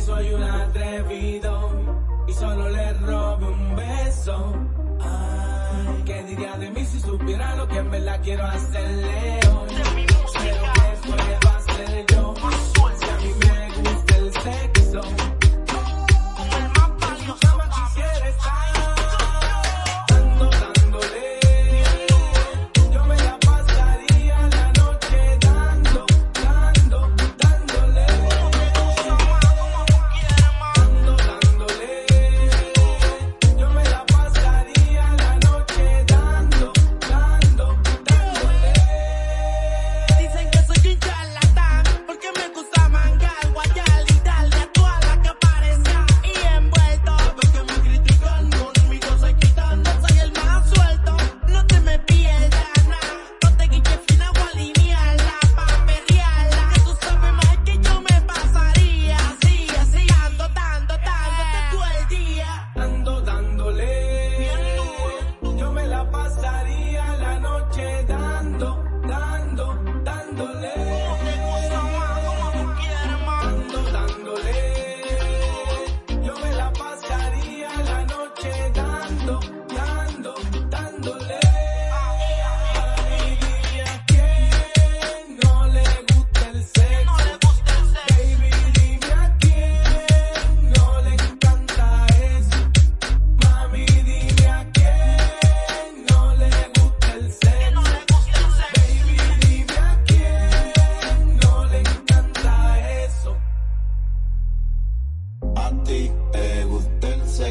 soy un atrevido y solo le robo un beso. ¿qué diría de mí si supiera lo que en verdad quiero hacerle?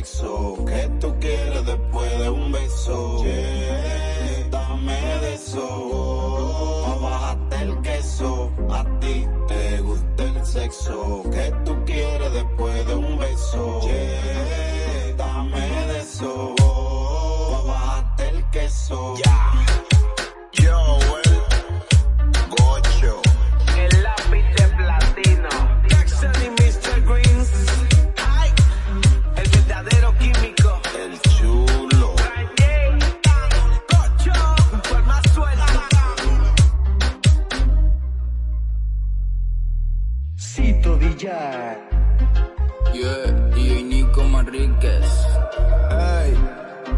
sexo, que tú quieres después de un beso. Yeah. Dame de eso, bájate el queso, a ti te gusta el sexo, que tú quieres después de un beso. escuchar. Yeah, y Nico Manríquez. Hey,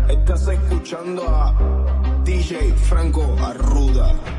estás escuchando a DJ Franco Arruda.